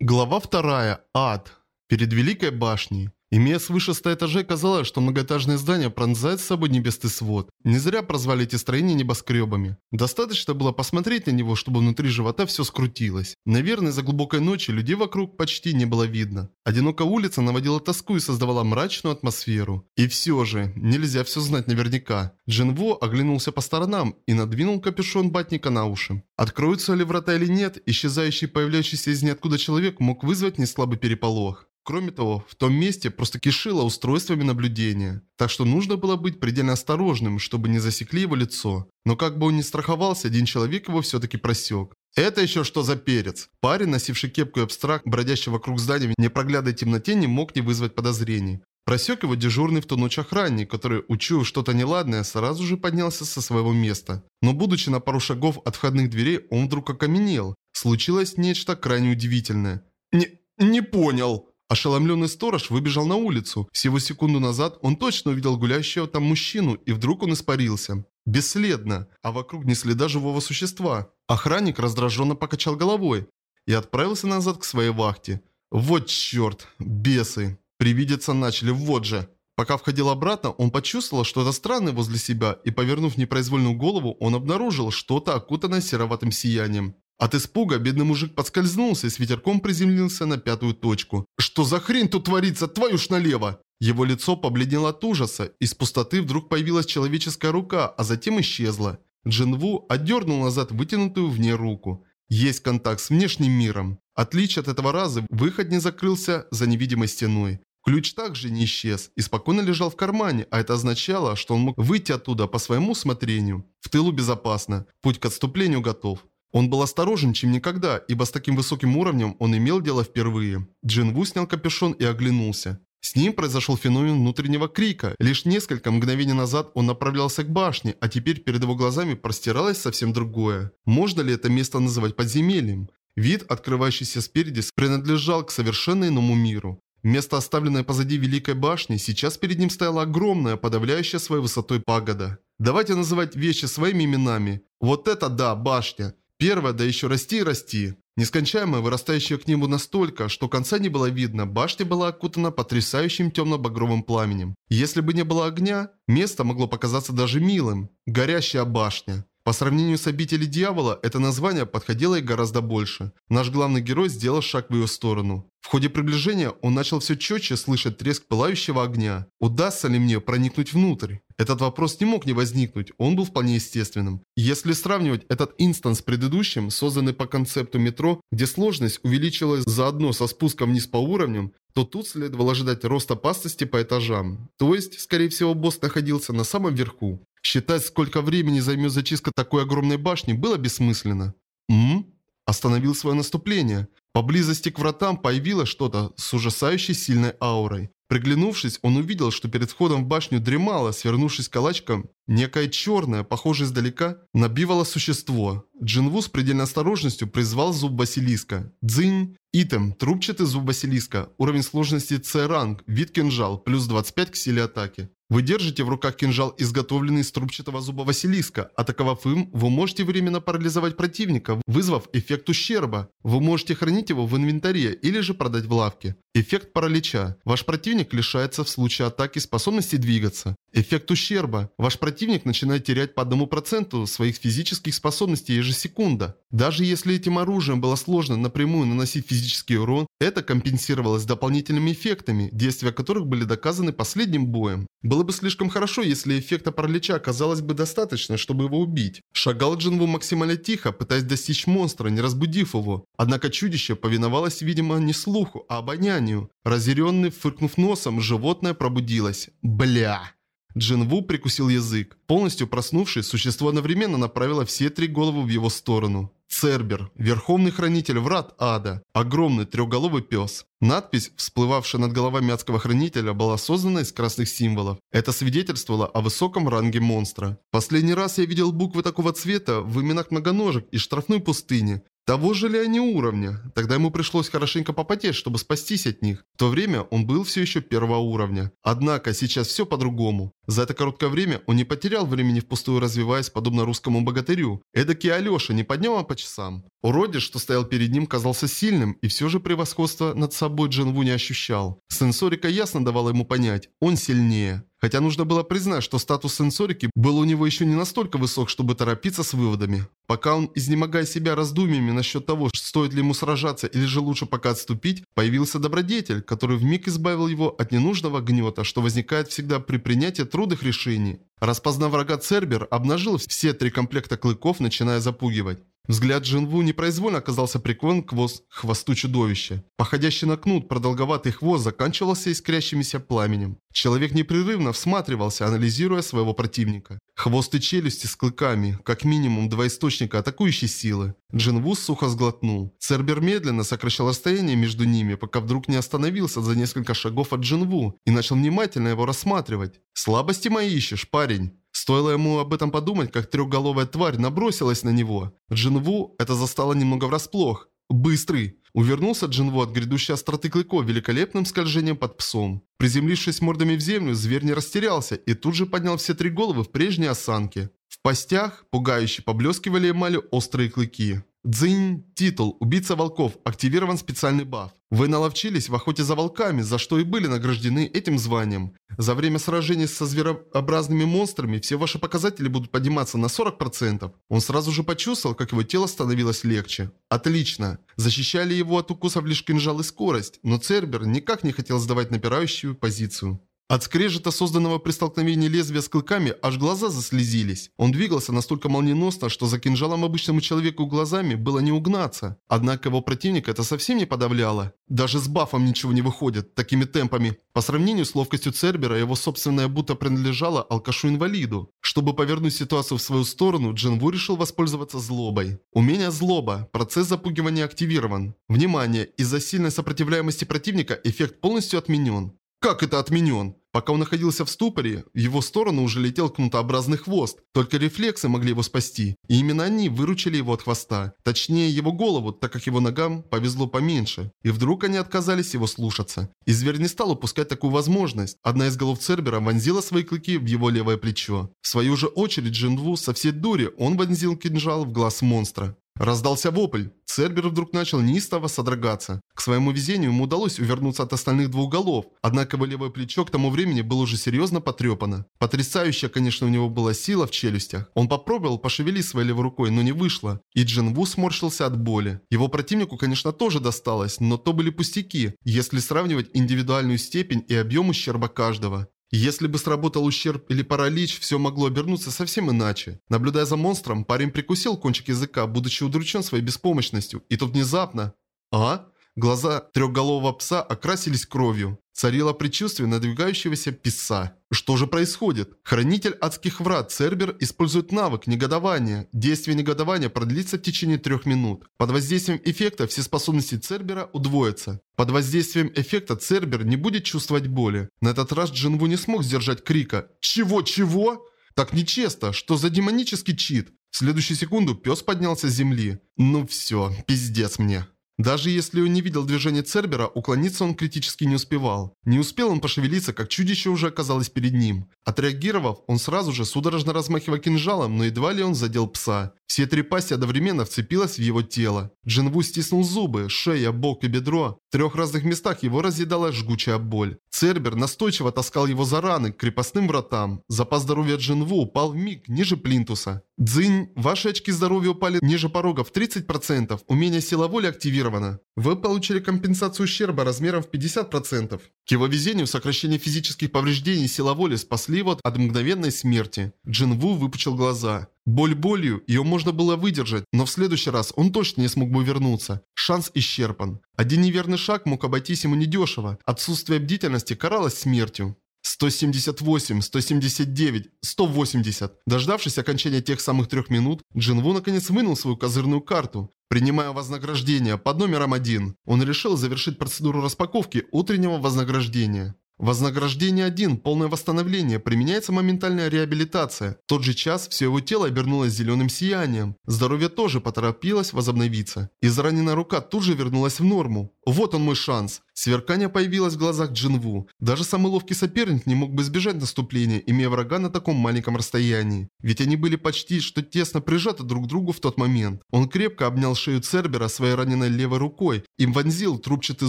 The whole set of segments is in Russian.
Глава вторая. Ад. Перед Великой башней. Имея свыше 100 этажей, казалось, что многоэтажное здание пронзает с собой небесный свод. Не зря прозвали эти строения небоскребами. Достаточно было посмотреть на него, чтобы внутри живота все скрутилось. Наверное, за глубокой ночи людей вокруг почти не было видно. Одинокая улица наводила тоску и создавала мрачную атмосферу. И все же, нельзя все знать наверняка. Джинво оглянулся по сторонам и надвинул капюшон батника на уши. Откроются ли врата или нет, исчезающий появляющийся из ниоткуда человек мог вызвать неслабый переполох. Кроме того, в том месте просто кишило устройствами наблюдения. Так что нужно было быть предельно осторожным, чтобы не засекли его лицо. Но как бы он ни страховался, один человек его все-таки просек. Это еще что за перец? Парень, носивший кепку и абстракт, бродящий вокруг здания в непроглядной темноте, не мог не вызвать подозрений. Просек его дежурный в ту ночь охранник, который, учуяв что-то неладное, сразу же поднялся со своего места. Но будучи на пару шагов от входных дверей, он вдруг окаменел. Случилось нечто крайне удивительное. «Не... не понял!» Ошеломленный сторож выбежал на улицу. Всего секунду назад он точно увидел гуляющего там мужчину, и вдруг он испарился. Бесследно, а вокруг не следа живого существа. Охранник раздраженно покачал головой и отправился назад к своей вахте. Вот черт, бесы. Привидеться начали, вот же. Пока входил обратно, он почувствовал что-то странное возле себя, и повернув непроизвольную голову, он обнаружил что-то окутанное сероватым сиянием. От испуга бедный мужик подскользнулся и с ветерком приземлился на пятую точку. «Что за хрень тут творится? Твою ж налево!» Его лицо побледнело от ужаса. Из пустоты вдруг появилась человеческая рука, а затем исчезла. Джинву отдернул назад вытянутую в ней руку. Есть контакт с внешним миром. Отличие от этого раза, выход не закрылся за невидимой стеной. Ключ также не исчез и спокойно лежал в кармане, а это означало, что он мог выйти оттуда по своему усмотрению. В тылу безопасно, путь к отступлению готов. Он был осторожен, чем никогда, ибо с таким высоким уровнем он имел дело впервые. Джин Ву снял капюшон и оглянулся. С ним произошел феномен внутреннего крика. Лишь несколько мгновений назад он направлялся к башне, а теперь перед его глазами простиралось совсем другое. Можно ли это место называть подземельем? Вид, открывающийся спереди, принадлежал к совершенно иному миру. Место, оставленное позади Великой Башни, сейчас перед ним стояла огромная, подавляющая своей высотой пагода. Давайте называть вещи своими именами. Вот это да, башня. Первое, да еще расти и расти. Нескончаемая, вырастающая к небу настолько, что конца не было видно, башня была окутана потрясающим темно-багровым пламенем. Если бы не было огня, место могло показаться даже милым. Горящая башня. По сравнению с обителью дьявола, это название подходило и гораздо больше. Наш главный герой сделал шаг в ее сторону. В ходе приближения он начал все четче слышать треск пылающего огня. Удастся ли мне проникнуть внутрь? Этот вопрос не мог не возникнуть, он был вполне естественным. Если сравнивать этот инстанс с предыдущим, созданный по концепту метро, где сложность увеличилась заодно со спуском вниз по уровням, то тут следовало ожидать рост опасности по этажам. То есть, скорее всего, босс находился на самом верху. Считать, сколько времени займет зачистка такой огромной башни, было бессмысленно. М? Остановил свое наступление. Поблизости к вратам появилось что-то с ужасающей сильной аурой. Приглянувшись, он увидел, что перед входом в башню дремало, свернувшись калачком, некое черное, похожее издалека, набивало существо. Джинву с предельной осторожностью призвал зуб Василиска. Дзынь. Итем. Трубчатый зуб Василиска. Уровень сложности С-ранг. Вид кинжал. Плюс 25 к силе атаки. Вы держите в руках кинжал, изготовленный из трубчатого зуба Василиска. Атаковав им, вы можете временно парализовать противника, вызвав эффект ущерба. Вы можете хранить его в инвентаре или же продать в лавке. Эффект паралича. Ваш противник лишается в случае атаки способности двигаться. Эффект ущерба. Ваш противник начинает терять по одному проценту своих физических способностей ежесекунда. Даже если этим оружием было сложно напрямую наносить физический урон, это компенсировалось дополнительными эффектами, действия которых были доказаны последним боем. Было бы слишком хорошо, если эффекта паралича оказалось бы достаточно, чтобы его убить. Шагал Джинву максимально тихо, пытаясь достичь монстра, не разбудив его. Однако чудище повиновалось, видимо, не слуху, а обонянию. Разъяренный, фыркнув носом, животное пробудилось. Бля. Джин Ву прикусил язык. Полностью проснувшись, существо одновременно направило все три головы в его сторону. Цербер, верховный хранитель врат ада, огромный трехголовый пес. Надпись, всплывавшая над головами адского хранителя, была создана из красных символов. Это свидетельствовало о высоком ранге монстра. Последний раз я видел буквы такого цвета в именах многоножек и штрафной пустыни. Того же ли они уровня? Тогда ему пришлось хорошенько попотеть, чтобы спастись от них. В то время он был все еще первого уровня. Однако сейчас все по-другому. За это короткое время он не потерял времени впустую развиваясь, подобно русскому богатырю. Эдакий Алеша не поднял по часам. Уродец, что стоял перед ним, казался сильным, и все же превосходство над собой Джинву не ощущал. Сенсорика ясно давала ему понять, он сильнее. Хотя нужно было признать, что статус сенсорики был у него еще не настолько высок, чтобы торопиться с выводами. Пока он, изнемогая себя раздумьями насчет того, стоит ли ему сражаться или же лучше пока отступить, появился добродетель, который вмиг избавил его от ненужного гнета, что возникает всегда при принятии трудных решений. Распознав врага Цербер, обнажил все три комплекта клыков, начиная запугивать. Взгляд Джинву непроизвольно оказался прикован к хвост, хвосту чудовища. Походящий на кнут продолговатый хвост заканчивался искрящимися пламенем. Человек непрерывно всматривался, анализируя своего противника. Хвост и челюсти с клыками, как минимум два источника атакующей силы. Джинву сухо сглотнул. Цербер медленно сокращал расстояние между ними, пока вдруг не остановился за несколько шагов от Джинву и начал внимательно его рассматривать. «Слабости мои ищешь, парень?» Стоило ему об этом подумать, как трехголовая тварь набросилась на него. Джинву это застало немного врасплох. Быстрый. Увернулся Джинву от грядущей остроты клыков великолепным скольжением под псом. Приземлившись мордами в землю, зверь не растерялся и тут же поднял все три головы в прежней осанке. В постях, пугающе поблескивали эмалью острые клыки. Дзынь. Титул. Убийца волков. Активирован специальный баф. Вы наловчились в охоте за волками, за что и были награждены этим званием. За время сражений со зверообразными монстрами все ваши показатели будут подниматься на 40%. Он сразу же почувствовал, как его тело становилось легче. Отлично. Защищали его от укусов лишь кинжал и скорость, но Цербер никак не хотел сдавать напирающую позицию. От скрежета, созданного при столкновении лезвия с клыками, аж глаза заслезились. Он двигался настолько молниеносно, что за кинжалом обычному человеку глазами было не угнаться. Однако его противника это совсем не подавляло. Даже с бафом ничего не выходит, такими темпами. По сравнению с ловкостью Цербера, его собственная будто принадлежала алкашу-инвалиду. Чтобы повернуть ситуацию в свою сторону, Джинву решил воспользоваться злобой. Умение злоба. Процесс запугивания активирован. Внимание! Из-за сильной сопротивляемости противника эффект полностью отменен. Как это отменен? Пока он находился в ступоре, в его сторону уже летел кнутообразный хвост. Только рефлексы могли его спасти. И именно они выручили его от хвоста. Точнее, его голову, так как его ногам повезло поменьше. И вдруг они отказались его слушаться. И зверь не стал упускать такую возможность. Одна из голов Цербера вонзила свои клыки в его левое плечо. В свою же очередь Джинву со всей дури он вонзил кинжал в глаз монстра. Раздался вопль. Цербер вдруг начал неистово содрогаться. К своему везению ему удалось увернуться от остальных двух голов, однако его левое плечо к тому времени было уже серьезно потрепано. Потрясающая, конечно, у него была сила в челюстях. Он попробовал пошевелить своей левой рукой, но не вышло. И Джин Ву сморщился от боли. Его противнику, конечно, тоже досталось, но то были пустяки, если сравнивать индивидуальную степень и объем ущерба каждого. Если бы сработал ущерб или паралич, все могло обернуться совсем иначе. Наблюдая за монстром, парень прикусил кончик языка, будучи удручен своей беспомощностью. И тут внезапно... А? Глаза трехголового пса окрасились кровью. Царило предчувствие надвигающегося писа. Что же происходит? Хранитель адских врат Цербер использует навык негодования. Действие негодования продлится в течение трех минут. Под воздействием эффекта все способности Цербера удвоятся. Под воздействием эффекта Цербер не будет чувствовать боли. На этот раз Джинву не смог сдержать крика «Чего-чего?» Так нечестно, что за демонический чит? В следующую секунду пес поднялся с земли. Ну все, пиздец мне. Даже если он не видел движения Цербера, уклониться он критически не успевал. Не успел он пошевелиться, как чудище уже оказалось перед ним. Отреагировав, он сразу же судорожно размахивая кинжалом, но едва ли он задел пса. Все три пасти одновременно вцепилась в его тело. Джинву стиснул зубы, шея, бок и бедро. В трех разных местах его разъедала жгучая боль. Цербер настойчиво таскал его за раны к крепостным вратам. Запас здоровья Джинву упал в миг ниже плинтуса. Дзынь, ваши очки здоровья упали ниже порога в 30%. Умение сила воли активировано. Вы получили компенсацию ущерба размером в 50%. К его везению сокращение физических повреждений сила воли спасли его от мгновенной смерти. Джинву выпучил глаза. Боль болью, ее можно было выдержать, но в следующий раз он точно не смог бы вернуться. Шанс исчерпан. Один неверный шаг мог обойтись ему недешево. Отсутствие бдительности каралось смертью. 178, 179, 180. Дождавшись окончания тех самых трех минут, Джинву наконец вынул свою козырную карту. Принимая вознаграждение под номером один, он решил завершить процедуру распаковки утреннего вознаграждения. Вознаграждение 1, полное восстановление, применяется моментальная реабилитация. В тот же час все его тело обернулось зеленым сиянием. Здоровье тоже поторопилось возобновиться. Израненная рука тут же вернулась в норму. Вот он мой шанс. Сверкание появилось в глазах Джинву. Даже самый ловкий соперник не мог бы избежать наступления, имея врага на таком маленьком расстоянии. Ведь они были почти что тесно прижаты друг к другу в тот момент. Он крепко обнял шею Цербера своей раненой левой рукой и вонзил трубчатый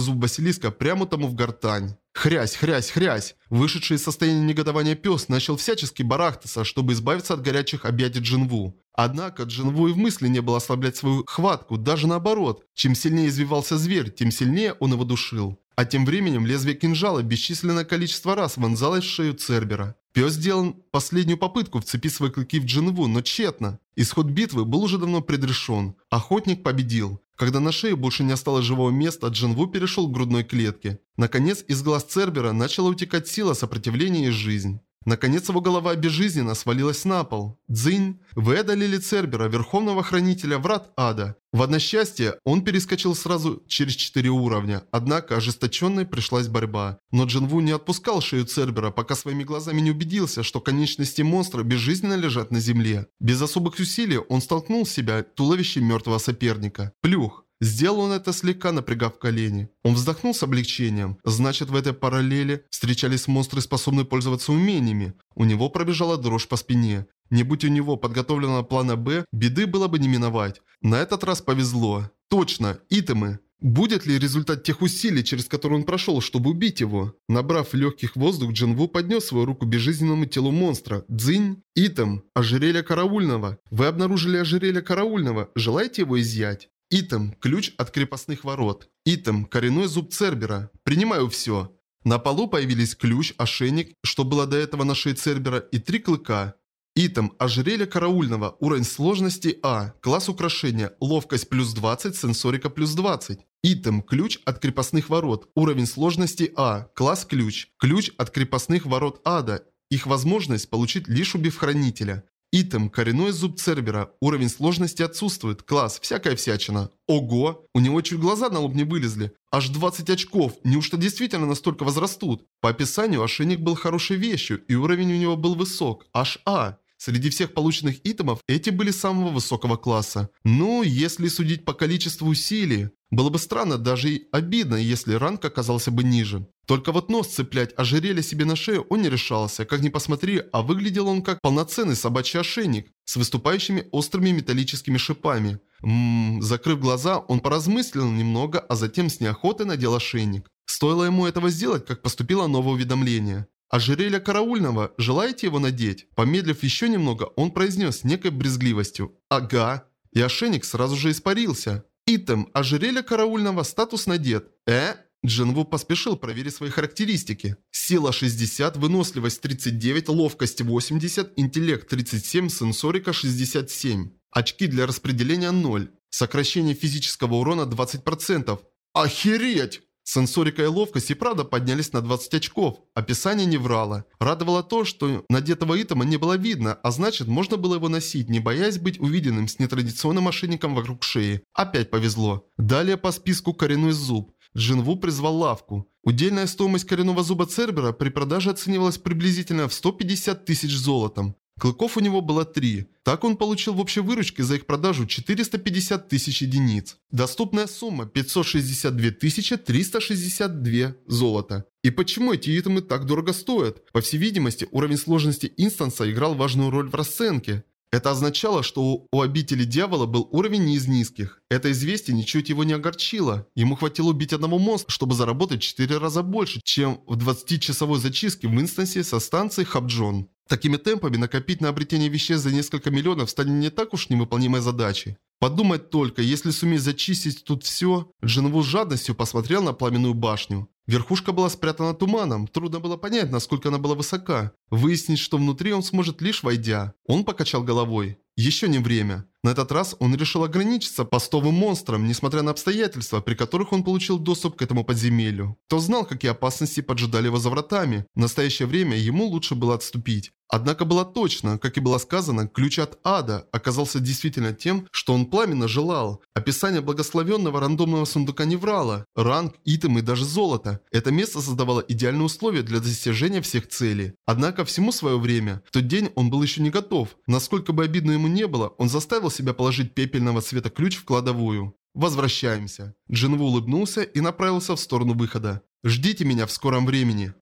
зуб Василиска прямо тому в гортань. Хрясь, хрясь, хрясь. Вышедший из состояния негодования пес начал всячески барахтаться, чтобы избавиться от горячих объятий Джинву. Однако Джинву и в мысли не было ослаблять свою хватку, даже наоборот. Чем сильнее извивался зверь, тем сильнее он его душил. А тем временем лезвие кинжала бесчисленное количество раз вонзалось в шею Цербера. Пес сделал последнюю попытку вцепить свои клыки в Джинву, но тщетно. Исход битвы был уже давно предрешен. Охотник победил. Когда на шее больше не осталось живого места, Джинву перешел к грудной клетке. Наконец, из глаз Цербера начала утекать сила сопротивления и жизнь. Наконец его голова безжизненно свалилась на пол. Дзынь! Вы одолели Цербера, верховного хранителя врат ада. В односчастье он перескочил сразу через четыре уровня, однако ожесточенной пришлась борьба. Но Джинву не отпускал шею Цербера, пока своими глазами не убедился, что конечности монстра безжизненно лежат на земле. Без особых усилий он столкнул себя туловищем мертвого соперника. Плюх! Сделал он это слегка напрягав колени. Он вздохнул с облегчением. Значит, в этой параллели встречались монстры, способные пользоваться умениями. У него пробежала дрожь по спине. Не будь у него подготовленного плана «Б», беды было бы не миновать. На этот раз повезло. Точно, итемы. Будет ли результат тех усилий, через которые он прошел, чтобы убить его? Набрав легких воздух, Джинву поднес свою руку безжизненному телу монстра. Дзынь, итем, ожерелье караульного. Вы обнаружили ожерелье караульного. Желаете его изъять? Итем – ключ от крепостных ворот. Итем – коренной зуб Цербера. Принимаю все. На полу появились ключ, ошейник, что было до этого на шее Цербера, и три клыка. Итем – ожерелье караульного, уровень сложности А, класс украшения, ловкость плюс 20, сенсорика плюс 20. Итем – ключ от крепостных ворот, уровень сложности А, класс ключ, ключ от крепостных ворот ада, их возможность получить лишь убив хранителя. Итем, коренной зуб Цербера. Уровень сложности отсутствует. Класс, всякая всячина. Ого, у него чуть глаза на лоб не вылезли. Аж 20 очков. Неужто действительно настолько возрастут? По описанию, ошейник был хорошей вещью, и уровень у него был высок. Аж А. Среди всех полученных итемов, эти были самого высокого класса. Ну, если судить по количеству усилий, было бы странно, даже и обидно, если ранг оказался бы ниже. Только вот нос цеплять ожерелье себе на шею он не решался. Как ни посмотри, а выглядел он как полноценный собачий ошейник с выступающими острыми металлическими шипами. Ммм, закрыв глаза, он поразмыслил немного, а затем с неохотой надел ошейник. Стоило ему этого сделать, как поступило новое уведомление. «Ожерелье караульного, желаете его надеть?» Помедлив еще немного, он произнес некой брезгливостью «Ага». И ошейник сразу же испарился. Итем, ожерелье караульного, статус надет. Э? Джинву поспешил проверить свои характеристики. Сила 60, выносливость 39, ловкость 80, интеллект 37, сенсорика 67. Очки для распределения 0. Сокращение физического урона 20%. Охереть! Сенсорика и ловкость и правда поднялись на 20 очков. Описание не врало. Радовало то, что надетого итема не было видно, а значит можно было его носить, не боясь быть увиденным с нетрадиционным ошейником вокруг шеи. Опять повезло. Далее по списку коренной зуб. Джинву призвал лавку. Удельная стоимость коренного зуба Цербера при продаже оценивалась приблизительно в 150 тысяч золотом. Клыков у него было три. Так он получил в общей выручке за их продажу 450 тысяч единиц. Доступная сумма 562 362 золота. И почему эти итемы так дорого стоят? По всей видимости, уровень сложности инстанса играл важную роль в расценке. Это означало, что у обители дьявола был уровень не из низких. Это известие ничуть его не огорчило. Ему хватило убить одного монстра, чтобы заработать в 4 раза больше, чем в 20-часовой зачистке в инстансе со станции Хабджон. Такими темпами накопить на обретение веществ за несколько миллионов станет не так уж невыполнимой задачей. Подумать только, если суметь зачистить тут все, Джинву с жадностью посмотрел на пламенную башню. Верхушка была спрятана туманом, трудно было понять, насколько она была высока. Выяснить, что внутри он сможет лишь войдя. Он покачал головой. Еще не время. На этот раз он решил ограничиться постовым монстром, несмотря на обстоятельства, при которых он получил доступ к этому подземелью. Кто знал, какие опасности поджидали его за вратами. В настоящее время ему лучше было отступить. Однако было точно, как и было сказано, ключ от ада оказался действительно тем, что он пламенно желал. Описание благословенного рандомного сундука не врало. Ранг, итем и даже золото. Это место создавало идеальные условия для достижения всех целей. Однако всему свое время. В тот день он был еще не готов. Насколько бы обидно ему не было, он заставил себя положить пепельного цвета ключ в кладовую. Возвращаемся. Джинву улыбнулся и направился в сторону выхода. «Ждите меня в скором времени».